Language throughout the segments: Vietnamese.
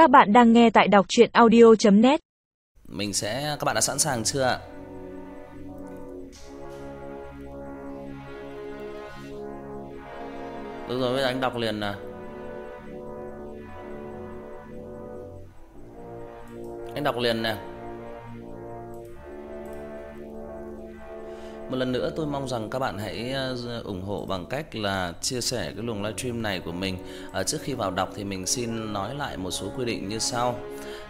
Các bạn đang nghe tại đọc chuyện audio.net Mình sẽ các bạn đã sẵn sàng chưa ạ? Được rồi, bây giờ anh đọc liền nào. Anh đọc liền nè. Một lần nữa tôi mong rằng các bạn hãy ờ, ủng hộ bằng cách là chia sẻ cái luồng livestream này của mình. À, trước khi vào đọc thì mình xin nói lại một số quy định như sau.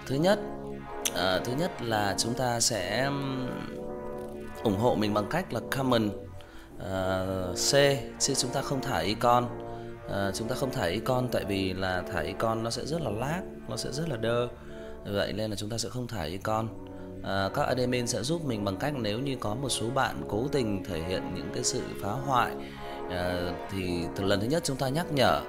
Thứ nhất, à, thứ nhất là chúng ta sẽ ủng hộ mình bằng cách là comment uh, C chứ chúng ta không thả icon. À, chúng ta không thả icon tại vì là thả icon nó sẽ rất là lag, nó sẽ rất là đơ. Vậy nên là chúng ta sẽ không thả icon à, các admin sẽ giúp mình bằng cách nếu như có một số bạn cố tình thể hiện những cái sự phá hoại à, thì từ lần thứ nhất chúng ta nhắc nhở,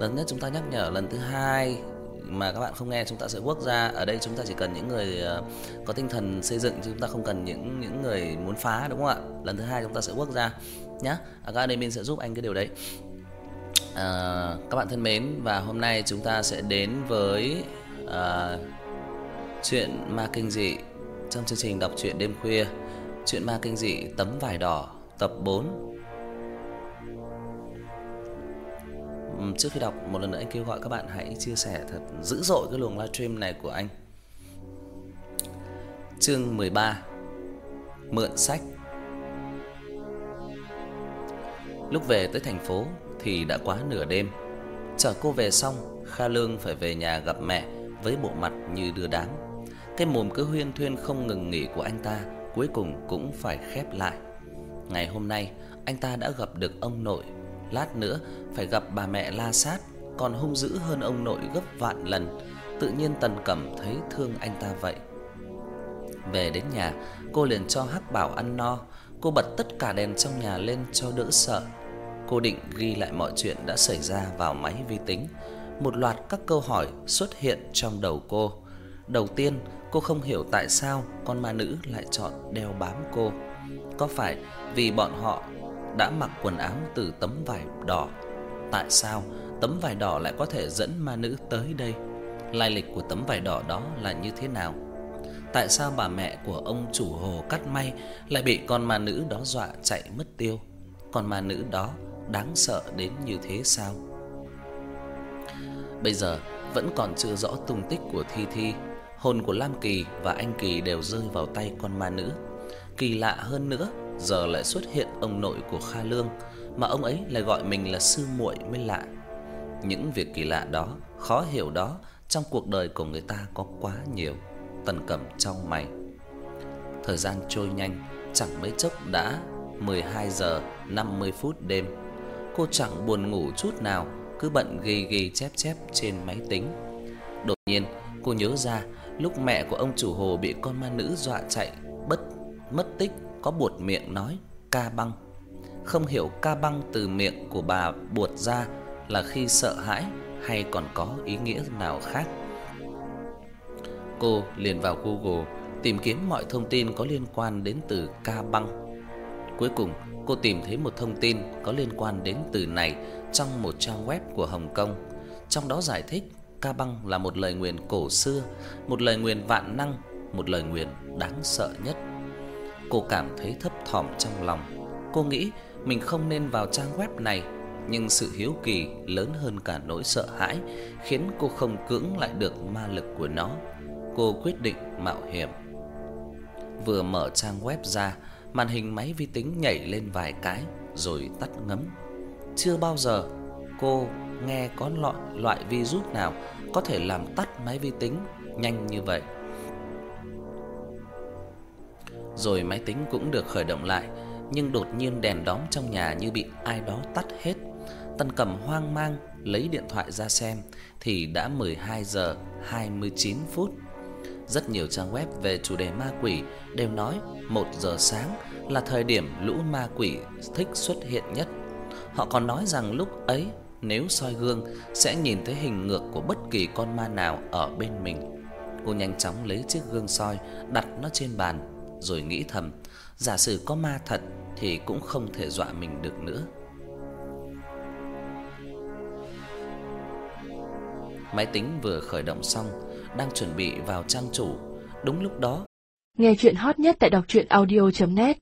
lần thứ nhất chúng ta nhắc nhở, lần thứ hai mà các bạn không nghe chúng ta sẽ quốc ra. Ở đây chúng ta chỉ cần những người ờ, có tinh thần xây dựng chứ chúng ta không cần những những người muốn phá đúng không ạ? Lần thứ hai chúng ta sẽ quốc ra nhá. À, các admin sẽ giúp anh cái điều đấy. À, các bạn thân mến và hôm nay chúng ta sẽ đến với à, chuyện ma kinh dị trong chương trình đọc truyện đêm khuya, chuyện ma kinh dị tấm vải đỏ tập 4. Trước khi đọc một lần nữa anh kêu gọi các bạn hãy chia sẻ thật dữ dội cái luồng livestream này của anh. Chương 13. Mượn sách. Lúc về tới thành phố thì đã quá nửa đêm. Chở cô về xong, Kha Lương phải về nhà gặp mẹ với bộ mặt như đưa đám. Cái mồm cứ huyên thuyên không ngừng nghỉ của anh ta cuối cùng cũng phải khép lại. Ngày hôm nay, anh ta đã gặp được ông nội, lát nữa phải gặp bà mẹ La Sát, còn hung dữ hơn ông nội gấp vạn lần. Tự nhiên Tần Cẩm thấy thương anh ta vậy. Về đến nhà, cô liền cho Hắc Bảo ăn no, cô bật tất cả đèn trong nhà lên cho đỡ sợ. Cô định ghi lại mọi chuyện đã xảy ra vào máy vi tính. Một loạt các câu hỏi xuất hiện trong đầu cô. Đầu tiên, cô không hiểu tại sao con ma nữ lại chọn đeo bám cô. Có phải vì bọn họ đã mặc quần áo từ tấm vải đỏ? Tại sao tấm vải đỏ lại có thể dẫn ma nữ tới đây? Lai lịch của tấm vải đỏ đó là như thế nào? Tại sao bà mẹ của ông chủ hồ cắt may lại bị con ma nữ đó dọa chạy mất tiêu? Con ma nữ đó đáng sợ đến như thế sao? Bây giờ vẫn còn chưa rõ tung tích của Thi Thi hồn của Lam Kỳ và anh Kỳ đều rơi vào tay con ma nữ. Kỳ lạ hơn nữa, giờ lại xuất hiện ông nội của Kha Lương, mà ông ấy lại gọi mình là sư muội mới lạ. Những việc kỳ lạ đó, khó hiểu đó trong cuộc đời của người ta có quá nhiều. Tần Cẩm trong mày. Thời gian trôi nhanh, chẳng mấy chốc đã 12 giờ 50 phút đêm. Cô chẳng buồn ngủ chút nào, cứ bận ghi ghi chép chép trên máy tính. Đột nhiên, cô nhớ ra lúc mẹ của ông chủ hồ bị con ma nữ dọa chạy bất mất tích có buột miệng nói ca băng. Không hiểu ca băng từ miệng của bà buột ra là khi sợ hãi hay còn có ý nghĩa nào khác. Cô liền vào Google tìm kiếm mọi thông tin có liên quan đến từ ca băng. Cuối cùng, cô tìm thấy một thông tin có liên quan đến từ này trong một trang web của Hồng Kông. Trong đó giải thích ca băng là một lời nguyền cổ xưa, một lời nguyền vạn năng, một lời nguyền đáng sợ nhất. Cô cảm thấy thấp thỏm trong lòng. Cô nghĩ mình không nên vào trang web này, nhưng sự hiếu kỳ lớn hơn cả nỗi sợ hãi khiến cô không cưỡng lại được ma lực của nó. Cô quyết định mạo hiểm. Vừa mở trang web ra, màn hình máy vi tính nhảy lên vài cái rồi tắt ngấm. Chưa bao giờ cô nghe có loại loại virus nào có thể làm tắt máy vi tính nhanh như vậy. Rồi máy tính cũng được khởi động lại, nhưng đột nhiên đèn đóm trong nhà như bị ai đó tắt hết. Tân cẩm hoang mang lấy điện thoại ra xem thì đã 12 giờ 29 phút. Rất nhiều trang web về chủ đề ma quỷ đều nói 1 giờ sáng là thời điểm lũ ma quỷ thích xuất hiện nhất. Họ còn nói rằng lúc ấy nếu soi gương sẽ nhìn thấy hình ngược của bất kỳ con ma nào ở bên mình. Cô nhanh chóng lấy chiếc gương soi đặt nó trên bàn rồi nghĩ thầm, giả sử có ma thật thì cũng không thể dọa mình được nữa. Máy tính vừa khởi động xong, đang chuẩn bị vào trang chủ, đúng lúc đó. Nghe truyện hot nhất tại đọc truyện audio net